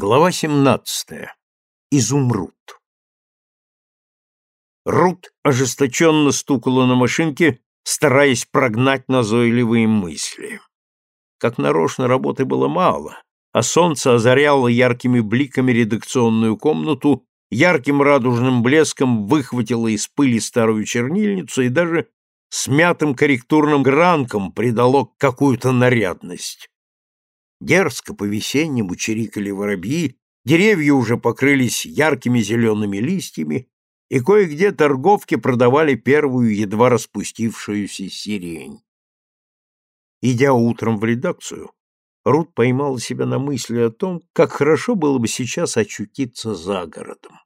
Глава 17. Изумруд. Рут ожесточенно стукала на машинке, стараясь прогнать назойливые мысли. Как нарочно работы было мало, а солнце озаряло яркими бликами редакционную комнату, ярким радужным блеском выхватило из пыли старую чернильницу и даже смятым корректурным гранком придало какую-то нарядность. Дерзко по-весеннему чирикали воробьи, деревья уже покрылись яркими зелеными листьями, и кое-где торговки продавали первую едва распустившуюся сирень. Идя утром в редакцию, Рут поймала себя на мысли о том, как хорошо было бы сейчас очутиться за городом.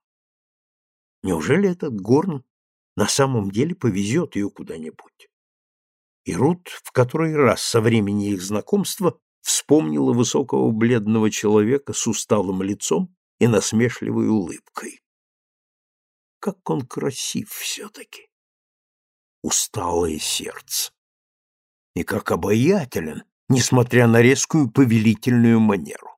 Неужели этот горн на самом деле повезет ее куда-нибудь? И Рут в который раз со времени их знакомства вспомнила высокого бледного человека с усталым лицом и насмешливой улыбкой. Как он красив все-таки! Усталое сердце! И как обаятелен, несмотря на резкую повелительную манеру.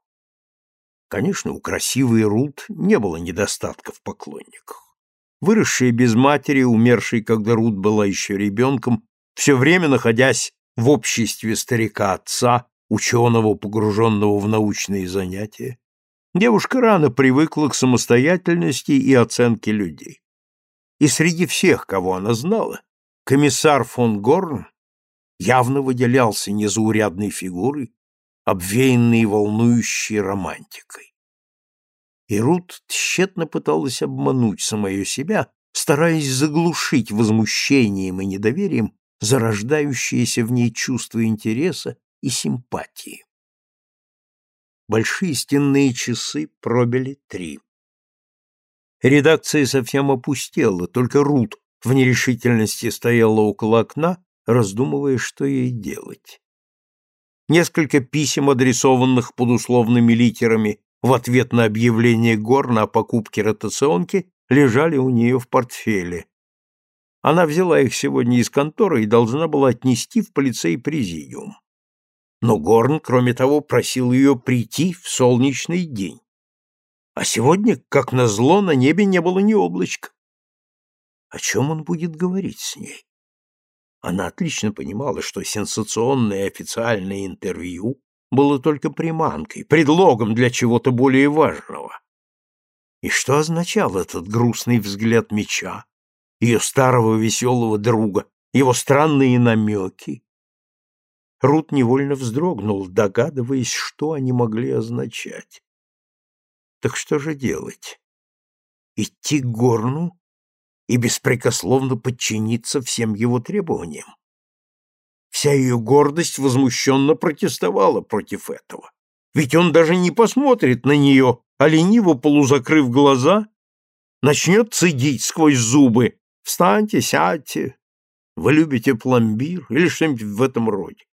Конечно, у красивой Рут не было недостатка в поклонниках. Выросшая без матери, умершей, когда Рут была еще ребенком, все время находясь в обществе старика-отца, ученого, погруженного в научные занятия, девушка рано привыкла к самостоятельности и оценке людей. И среди всех, кого она знала, комиссар фон Горн явно выделялся незаурядной фигурой, обвеянной волнующей романтикой. И Рут тщетно пыталась обмануть самое себя, стараясь заглушить возмущением и недоверием зарождающееся в ней чувство интереса и симпатии. Большие стенные часы пробили три. Редакция совсем опустела, только Рут в нерешительности стояла около окна, раздумывая, что ей делать. Несколько писем, адресованных под условными литерами в ответ на объявление Горна о покупке ротационки, лежали у нее в портфеле. Она взяла их сегодня из конторы и должна была отнести в полицей-президиум но Горн, кроме того, просил ее прийти в солнечный день. А сегодня, как назло, на небе не было ни облачка. О чем он будет говорить с ней? Она отлично понимала, что сенсационное официальное интервью было только приманкой, предлогом для чего-то более важного. И что означал этот грустный взгляд меча, ее старого веселого друга, его странные намеки, Рут невольно вздрогнул, догадываясь, что они могли означать. Так что же делать? Идти к Горну и беспрекословно подчиниться всем его требованиям? Вся ее гордость возмущенно протестовала против этого. Ведь он даже не посмотрит на нее, а лениво полузакрыв глаза, начнет цедить сквозь зубы «Встаньте, сядьте, вы любите пломбир» или что-нибудь в этом роде.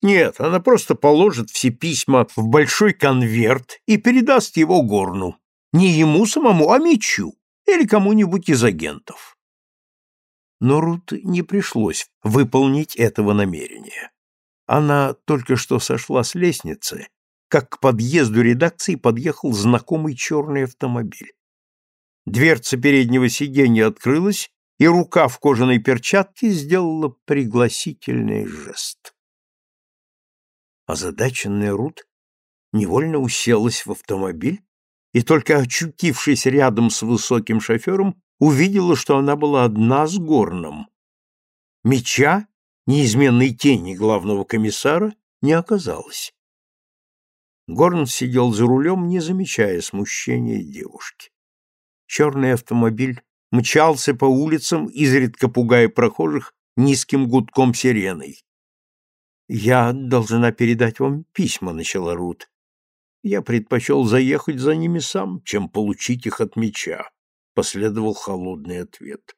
Нет, она просто положит все письма в большой конверт и передаст его Горну. Не ему самому, а Мичу или кому-нибудь из агентов. Но Рут не пришлось выполнить этого намерения. Она только что сошла с лестницы, как к подъезду редакции подъехал знакомый черный автомобиль. Дверца переднего сиденья открылась, и рука в кожаной перчатке сделала пригласительный жест. Озадаченная Рут невольно уселась в автомобиль и, только очутившись рядом с высоким шофером, увидела, что она была одна с Горном. Меча, неизменной тени главного комиссара, не оказалось. Горн сидел за рулем, не замечая смущения девушки. Черный автомобиль мчался по улицам, изредка пугая прохожих низким гудком сиреной. «Я должна передать вам письма», — начала Рут. «Я предпочел заехать за ними сам, чем получить их от меча», — последовал холодный ответ.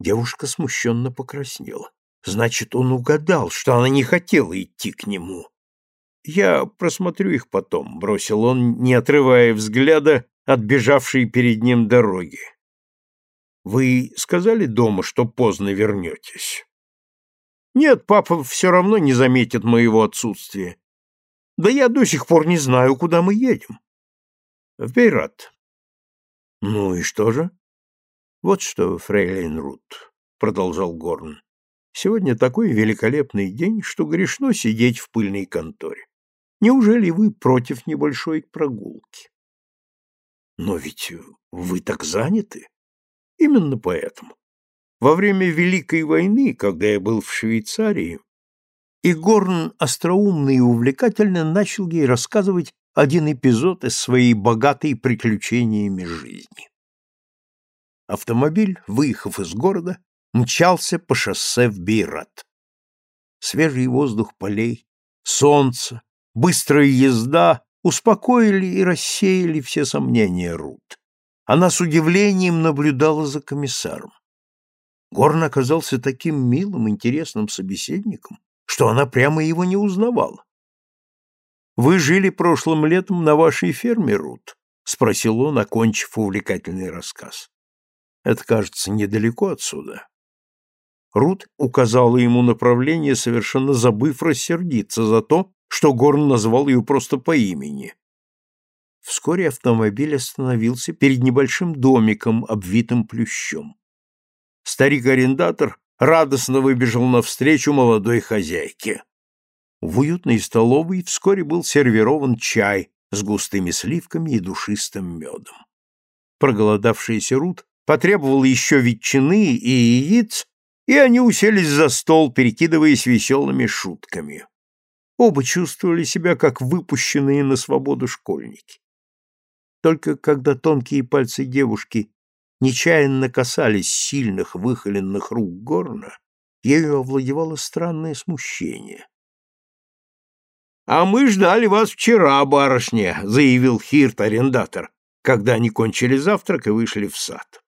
Девушка смущенно покраснела. Значит, он угадал, что она не хотела идти к нему. «Я просмотрю их потом», — бросил он, не отрывая взгляда от бежавшей перед ним дороги. «Вы сказали дома, что поздно вернетесь?» Нет, папа все равно не заметит моего отсутствия. Да я до сих пор не знаю, куда мы едем. В Бейрат. Ну и что же? Вот что, фрейлин Рут, продолжал Горн. Сегодня такой великолепный день, что грешно сидеть в пыльной конторе. Неужели вы против небольшой прогулки? Но ведь вы так заняты. Именно поэтому. Во время Великой войны, когда я был в Швейцарии, и Горн остроумно и увлекательно начал ей рассказывать один эпизод из своей богатой приключениями жизни. Автомобиль, выехав из города, мчался по шоссе в Бейрат. Свежий воздух полей, солнце, быстрая езда успокоили и рассеяли все сомнения Рут. Она с удивлением наблюдала за комиссаром. Горн оказался таким милым, интересным собеседником, что она прямо его не узнавала. «Вы жили прошлым летом на вашей ферме, Рут?» — спросил он, окончив увлекательный рассказ. «Это, кажется, недалеко отсюда». Рут указала ему направление, совершенно забыв рассердиться за то, что Горн назвал ее просто по имени. Вскоре автомобиль остановился перед небольшим домиком, обвитым плющом. Старик-арендатор радостно выбежал навстречу молодой хозяйке. В уютной столовой вскоре был сервирован чай с густыми сливками и душистым медом. Проголодавшаяся Рут потребовал еще ветчины и яиц, и они уселись за стол, перекидываясь веселыми шутками. Оба чувствовали себя как выпущенные на свободу школьники. Только когда тонкие пальцы девушки нечаянно касались сильных выхоленных рук Горна, ею овладевало странное смущение. «А мы ждали вас вчера, барышня», — заявил Хирт-арендатор, когда они кончили завтрак и вышли в сад.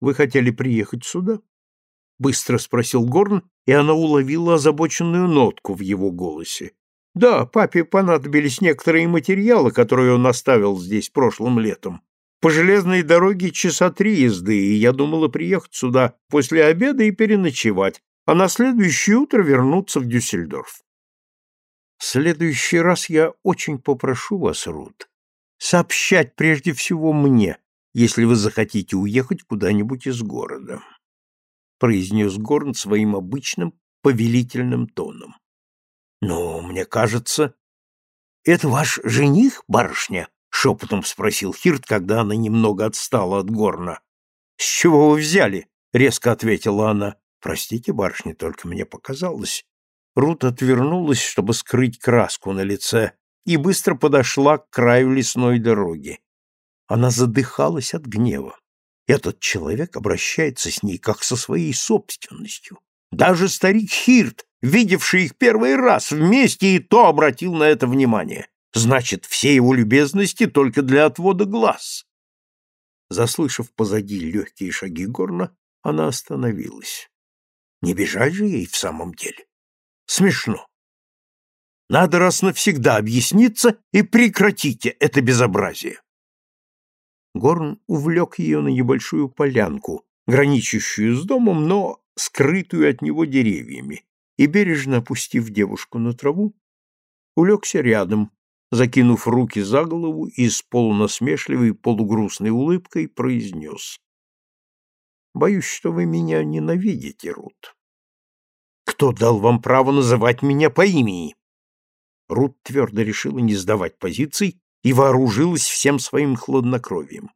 «Вы хотели приехать сюда?» — быстро спросил Горн, и она уловила озабоченную нотку в его голосе. «Да, папе понадобились некоторые материалы, которые он оставил здесь прошлым летом. По железной дороге часа три езды, и я думала приехать сюда после обеда и переночевать, а на следующее утро вернуться в Дюссельдорф. В следующий раз я очень попрошу вас, Рут, сообщать прежде всего мне, если вы захотите уехать куда-нибудь из города, произнес Горн своим обычным повелительным тоном. Но мне кажется, это ваш жених, барышня? Шепотом спросил Хирт, когда она немного отстала от Горна. С чего вы взяли? резко ответила она. Простите, барышня, только мне показалось. Рут отвернулась, чтобы скрыть краску на лице, и быстро подошла к краю лесной дороги. Она задыхалась от гнева. Этот человек обращается с ней как со своей собственностью. Даже старик Хирт, видевший их первый раз вместе, и то обратил на это внимание. Значит, все его любезности только для отвода глаз. Заслышав позади легкие шаги горна, она остановилась. Не бежать же ей в самом деле. Смешно. Надо раз навсегда объясниться и прекратите это безобразие. Горн увлек ее на небольшую полянку, граничащую с домом, но скрытую от него деревьями, и, бережно опустив девушку на траву, улегся рядом, закинув руки за голову и с полунасмешливой полугрустной улыбкой произнес. «Боюсь, что вы меня ненавидите, Рут. Кто дал вам право называть меня по имени?» Рут твердо решила не сдавать позиций и вооружилась всем своим хладнокровием.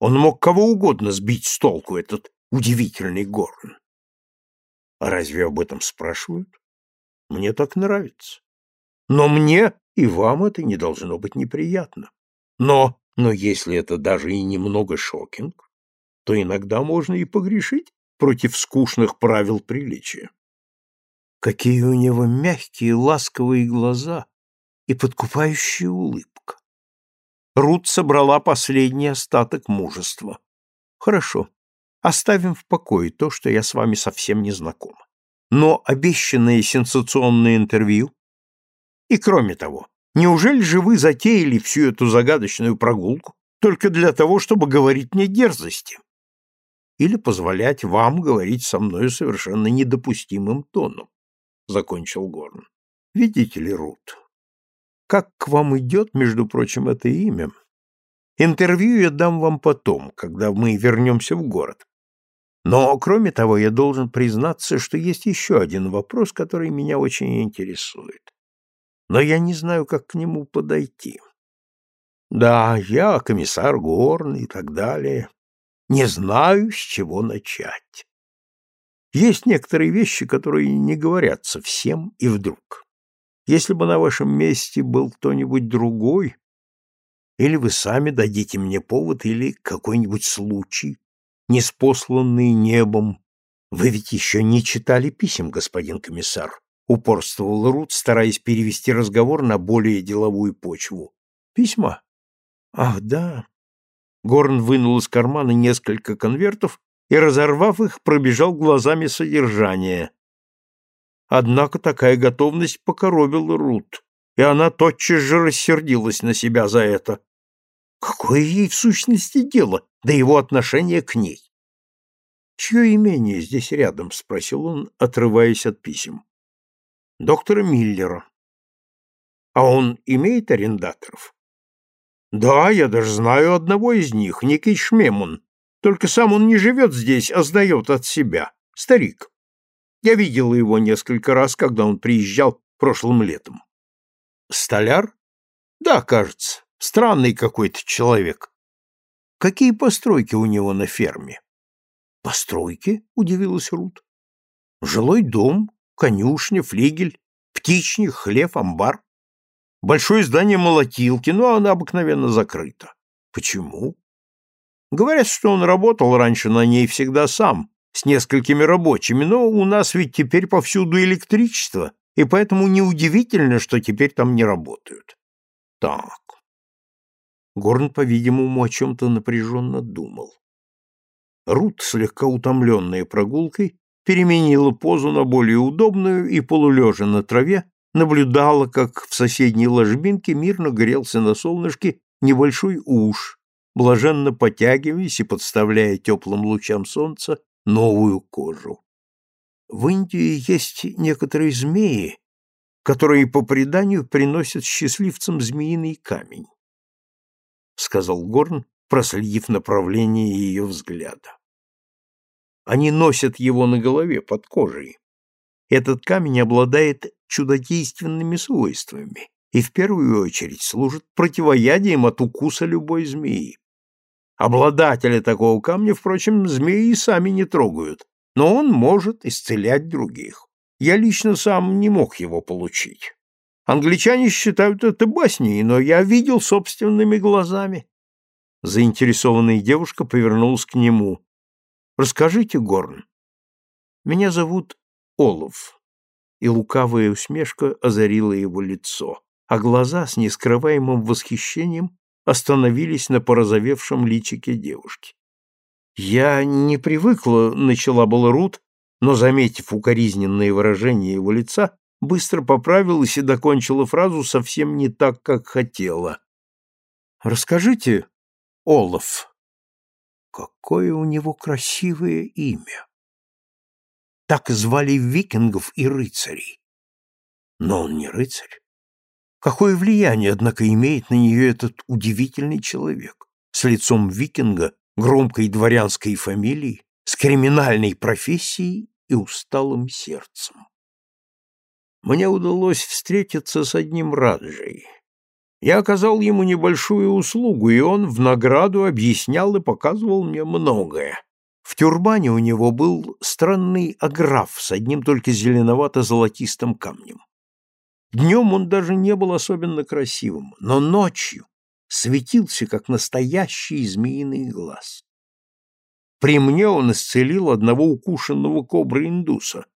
Он мог кого угодно сбить с толку, этот удивительный Горн. А разве об этом спрашивают? Мне так нравится. Но мне и вам это не должно быть неприятно. Но, но если это даже и немного шокинг, то иногда можно и погрешить против скучных правил приличия. Какие у него мягкие, ласковые глаза и подкупающая улыбка. Рут собрала последний остаток мужества. Хорошо, оставим в покое то, что я с вами совсем не знакома. Но обещанное сенсационное интервью и кроме того, неужели же вы затеяли всю эту загадочную прогулку только для того, чтобы говорить мне дерзости? Или позволять вам говорить со мной совершенно недопустимым тоном? Закончил Горн. Видите ли, Рут, как к вам идет, между прочим, это имя? Интервью я дам вам потом, когда мы вернемся в город. Но, кроме того, я должен признаться, что есть еще один вопрос, который меня очень интересует. Но я не знаю, как к нему подойти. Да, я комиссар Горн и так далее. Не знаю, с чего начать. Есть некоторые вещи, которые не говорятся всем и вдруг. Если бы на вашем месте был кто-нибудь другой, или вы сами дадите мне повод, или какой-нибудь случай, неспосланный небом. Вы ведь еще не читали писем, господин комиссар, упорствовал Рут, стараясь перевести разговор на более деловую почву. Письма? Ах, да. Горн вынул из кармана несколько конвертов и, разорвав их, пробежал глазами содержание. Однако такая готовность покоробила Рут, и она тотчас же рассердилась на себя за это. Какое ей в сущности дело до его отношения к ней? «Чье имение здесь рядом?» — спросил он, отрываясь от писем. «Доктора Миллера». «А он имеет арендаторов?» Да, я даже знаю одного из них, некий Шмемун. Только сам он не живет здесь, а сдает от себя. Старик. Я видел его несколько раз, когда он приезжал прошлым летом. Столяр? Да, кажется. Странный какой-то человек. Какие постройки у него на ферме? Постройки? Удивилась Рут. Жилой дом, конюшня, флигель, птичник, хлев, амбар. Большое здание молотилки, но оно обыкновенно закрыто. Почему? Говорят, что он работал раньше на ней всегда сам, с несколькими рабочими, но у нас ведь теперь повсюду электричество, и поэтому неудивительно, что теперь там не работают. Так. Горн, по-видимому, о чем-то напряженно думал. Рут, слегка утомленная прогулкой, переменила позу на более удобную и, полулежа на траве, наблюдала, как в соседней ложбинке мирно грелся на солнышке небольшой уж, блаженно потягиваясь и подставляя теплым лучам солнца новую кожу. В Индии есть некоторые змеи, которые по преданию приносят счастливцам змеиный камень, сказал Горн, проследив направление ее взгляда. Они носят его на голове под кожей. Этот камень обладает чудодейственными свойствами и в первую очередь служит противоядием от укуса любой змеи. Обладатели такого камня, впрочем, змеи и сами не трогают, но он может исцелять других. Я лично сам не мог его получить. Англичане считают это басней, но я видел собственными глазами. Заинтересованная девушка повернулась к нему. «Расскажите, Горн. Меня зовут Олов и лукавая усмешка озарила его лицо, а глаза с нескрываемым восхищением остановились на порозовевшем личике девушки. «Я не привыкла», — начала была Рут, но, заметив укоризненное выражение его лица, быстро поправилась и докончила фразу совсем не так, как хотела. «Расскажите, Олаф, какое у него красивое имя!» Так звали викингов и рыцарей. Но он не рыцарь. Какое влияние, однако, имеет на нее этот удивительный человек с лицом викинга, громкой дворянской фамилией, с криминальной профессией и усталым сердцем. Мне удалось встретиться с одним Раджей. Я оказал ему небольшую услугу, и он в награду объяснял и показывал мне многое. В тюрбане у него был странный аграф с одним только зеленовато-золотистым камнем. Днем он даже не был особенно красивым, но ночью светился, как настоящий змеиный глаз. При мне он исцелил одного укушенного кобры-индуса,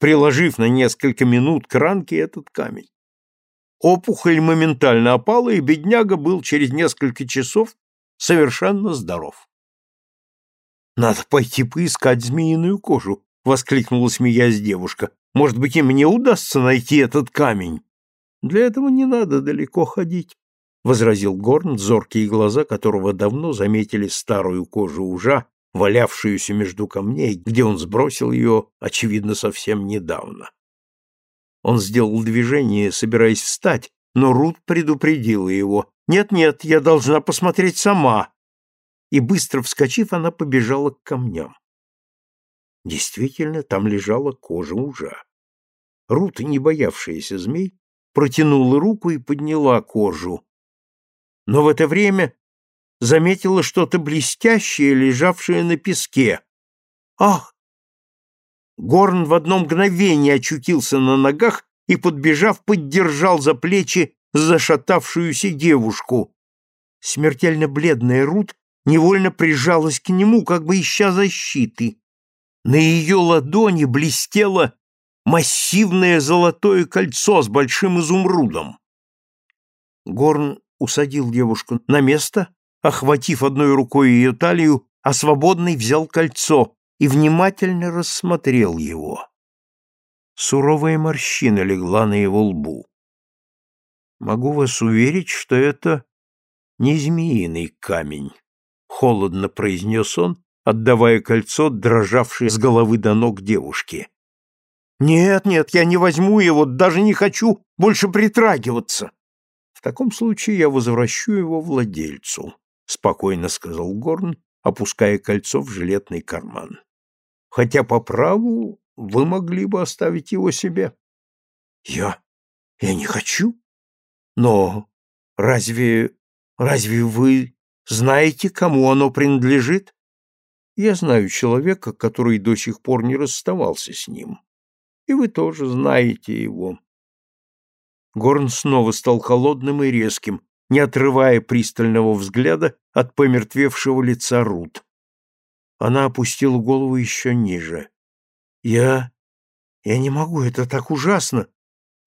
приложив на несколько минут к ранке этот камень. Опухоль моментально опала, и бедняга был через несколько часов совершенно здоров. Надо пойти поискать змеиную кожу, воскликнула смеясь девушка. Может быть, и мне удастся найти этот камень. Для этого не надо далеко ходить, возразил Горн, зоркие глаза которого давно заметили старую кожу ужа, валявшуюся между камней, где он сбросил ее, очевидно, совсем недавно. Он сделал движение, собираясь встать, но Рут предупредила его. «Нет-нет, я должна посмотреть сама!» И, быстро вскочив, она побежала к камням. Действительно, там лежала кожа ужа. Рут, не боявшаяся змей, протянула руку и подняла кожу. Но в это время заметила что-то блестящее, лежавшее на песке. «Ах!» Горн в одно мгновение очутился на ногах и, подбежав, поддержал за плечи зашатавшуюся девушку. Смертельно бледная Рут невольно прижалась к нему, как бы ища защиты. На ее ладони блестело массивное золотое кольцо с большим изумрудом. Горн усадил девушку на место, охватив одной рукой ее талию, а свободной взял кольцо и внимательно рассмотрел его. Суровая морщина легла на его лбу. Могу вас уверить, что это не змеиный камень, холодно произнес он, отдавая кольцо, дрожавшее с головы до ног девушки. Нет, нет, я не возьму его, даже не хочу больше притрагиваться. В таком случае я возвращу его владельцу, спокойно сказал Горн, опуская кольцо в жилетный карман. Хотя по праву вы могли бы оставить его себе. Я... я не хочу. Но разве... разве вы знаете, кому оно принадлежит? Я знаю человека, который до сих пор не расставался с ним. И вы тоже знаете его. Горн снова стал холодным и резким, не отрывая пристального взгляда от помертвевшего лица Рут. Она опустила голову еще ниже. Я... я не могу, это так ужасно.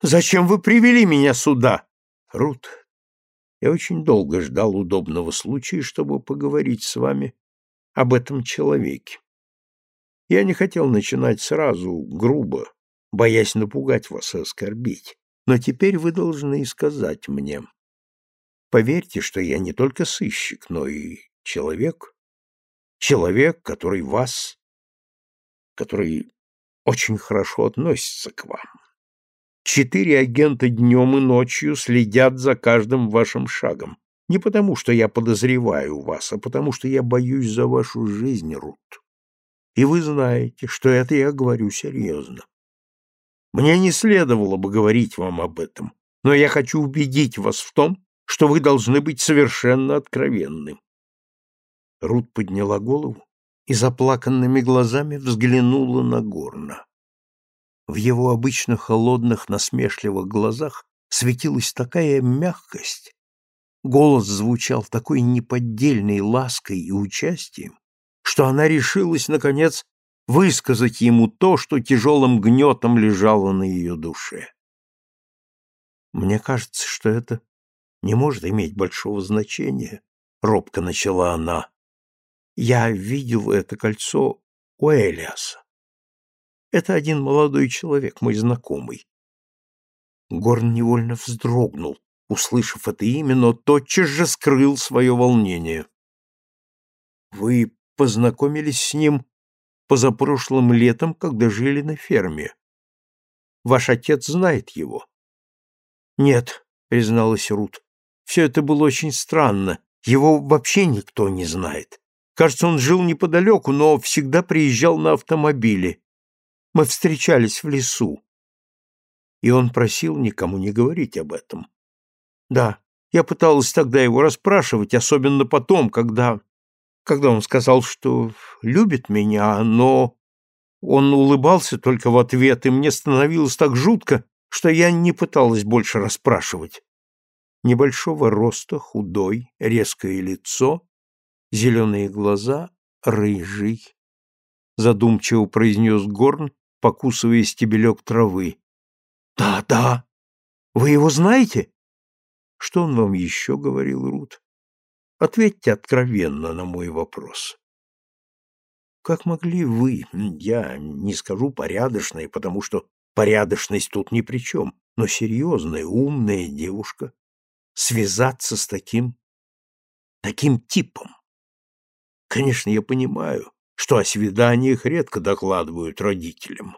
Зачем вы привели меня сюда? Рут, я очень долго ждал удобного случая, чтобы поговорить с вами об этом человеке. Я не хотел начинать сразу, грубо, боясь напугать вас и оскорбить, но теперь вы должны сказать мне. Поверьте, что я не только сыщик, но и человек. Человек, который вас, который очень хорошо относится к вам. Четыре агента днем и ночью следят за каждым вашим шагом. Не потому, что я подозреваю вас, а потому, что я боюсь за вашу жизнь, Рут. И вы знаете, что это я говорю серьезно. Мне не следовало бы говорить вам об этом, но я хочу убедить вас в том, что вы должны быть совершенно откровенным. Рут подняла голову и заплаканными глазами взглянула на Горна. В его обычно холодных, насмешливых глазах светилась такая мягкость, голос звучал такой неподдельной лаской и участием, что она решилась, наконец, высказать ему то, что тяжелым гнетом лежало на ее душе. «Мне кажется, что это не может иметь большого значения», — робко начала она. Я видел это кольцо у Элиаса. Это один молодой человек, мой знакомый. Горн невольно вздрогнул, услышав это имя, но тотчас же скрыл свое волнение. Вы познакомились с ним позапрошлым летом, когда жили на ферме. Ваш отец знает его? Нет, призналась Рут. Все это было очень странно. Его вообще никто не знает. Кажется, он жил неподалеку, но всегда приезжал на автомобиле. Мы встречались в лесу. И он просил никому не говорить об этом. Да, я пыталась тогда его расспрашивать, особенно потом, когда... Когда он сказал, что любит меня, но... Он улыбался только в ответ, и мне становилось так жутко, что я не пыталась больше расспрашивать. Небольшого роста, худой, резкое лицо, зеленые глаза, рыжий, задумчиво произнес Горн, покусывая стебелек травы. Да, да. Вы его знаете? Что он вам еще говорил, Рут? Ответьте откровенно на мой вопрос. Как могли вы, я не скажу порядочная, потому что порядочность тут ни при чем, но серьезная, умная девушка, связаться с таким, таким типом? Конечно, я понимаю, что о свиданиях редко докладывают родителям.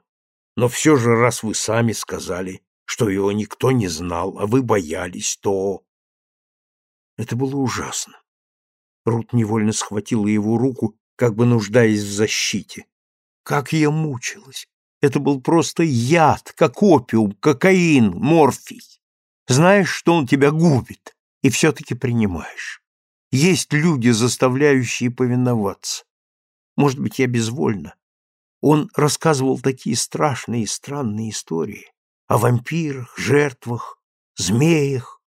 Но все же, раз вы сами сказали, что его никто не знал, а вы боялись, то... Это было ужасно. Рут невольно схватила его руку, как бы нуждаясь в защите. Как я мучилась! Это был просто яд, как опиум, кокаин, морфий. Знаешь, что он тебя губит, и все-таки принимаешь. Есть люди, заставляющие повиноваться. Может быть, я безвольна. Он рассказывал такие страшные и странные истории о вампирах, жертвах, змеях.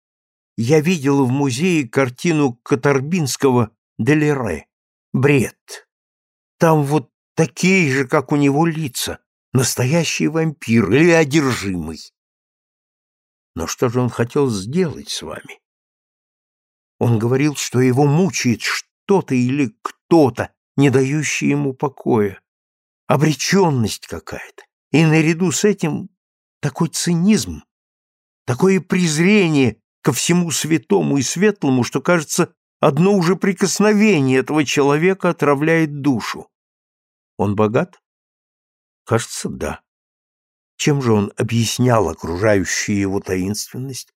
Я видела в музее картину Катарбинского Делере «Бред». Там вот такие же, как у него лица, настоящий вампир или одержимый. Но что же он хотел сделать с вами? Он говорил, что его мучает что-то или кто-то, не дающий ему покоя. Обреченность какая-то. И наряду с этим такой цинизм, такое презрение ко всему святому и светлому, что, кажется, одно уже прикосновение этого человека отравляет душу. Он богат? Кажется, да. Чем же он объяснял окружающую его таинственность?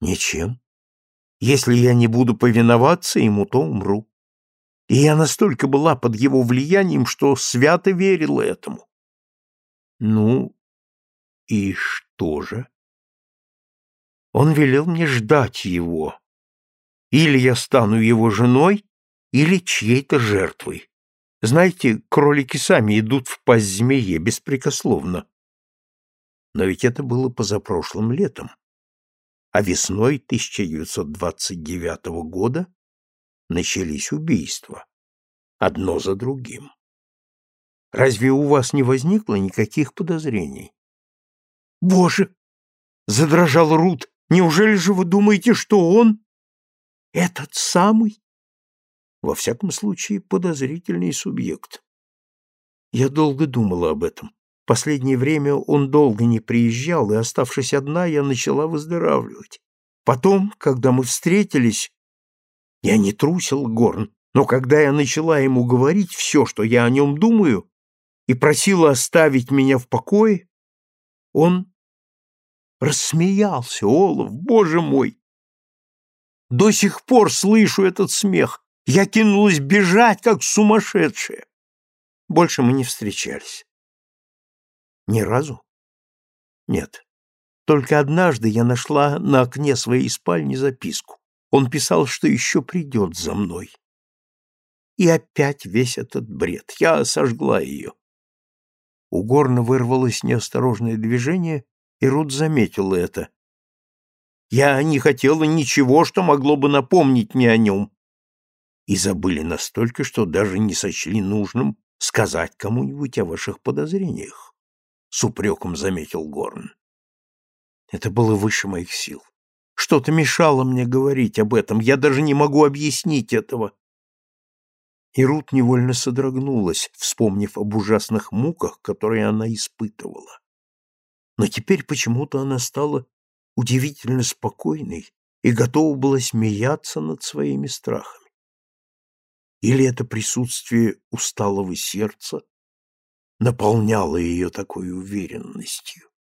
Ничем. Если я не буду повиноваться ему, то умру. И я настолько была под его влиянием, что свято верила этому. Ну, и что же? Он велел мне ждать его. Или я стану его женой, или чьей-то жертвой. Знаете, кролики сами идут в пасть змее беспрекословно. Но ведь это было позапрошлым летом а весной 1929 года начались убийства, одно за другим. Разве у вас не возникло никаких подозрений? Боже! Задрожал Рут. Неужели же вы думаете, что он этот самый? Во всяком случае, подозрительный субъект. Я долго думала об этом. Последнее время он долго не приезжал, и, оставшись одна, я начала выздоравливать. Потом, когда мы встретились, я не трусил Горн, но когда я начала ему говорить все, что я о нем думаю, и просила оставить меня в покое, он рассмеялся. Олаф, боже мой! До сих пор слышу этот смех. Я кинулась бежать, как сумасшедшая. Больше мы не встречались. Ни разу? Нет. Только однажды я нашла на окне своей спальни записку. Он писал, что еще придет за мной. И опять весь этот бред. Я сожгла ее. У Горна вырвалось неосторожное движение, и Рут заметила это. Я не хотела ничего, что могло бы напомнить мне о нем. И забыли настолько, что даже не сочли нужным сказать кому-нибудь о ваших подозрениях с упреком заметил Горн. Это было выше моих сил. Что-то мешало мне говорить об этом. Я даже не могу объяснить этого. И Рут невольно содрогнулась, вспомнив об ужасных муках, которые она испытывала. Но теперь почему-то она стала удивительно спокойной и готова была смеяться над своими страхами. Или это присутствие усталого сердца наполняло ее такой уверенностью.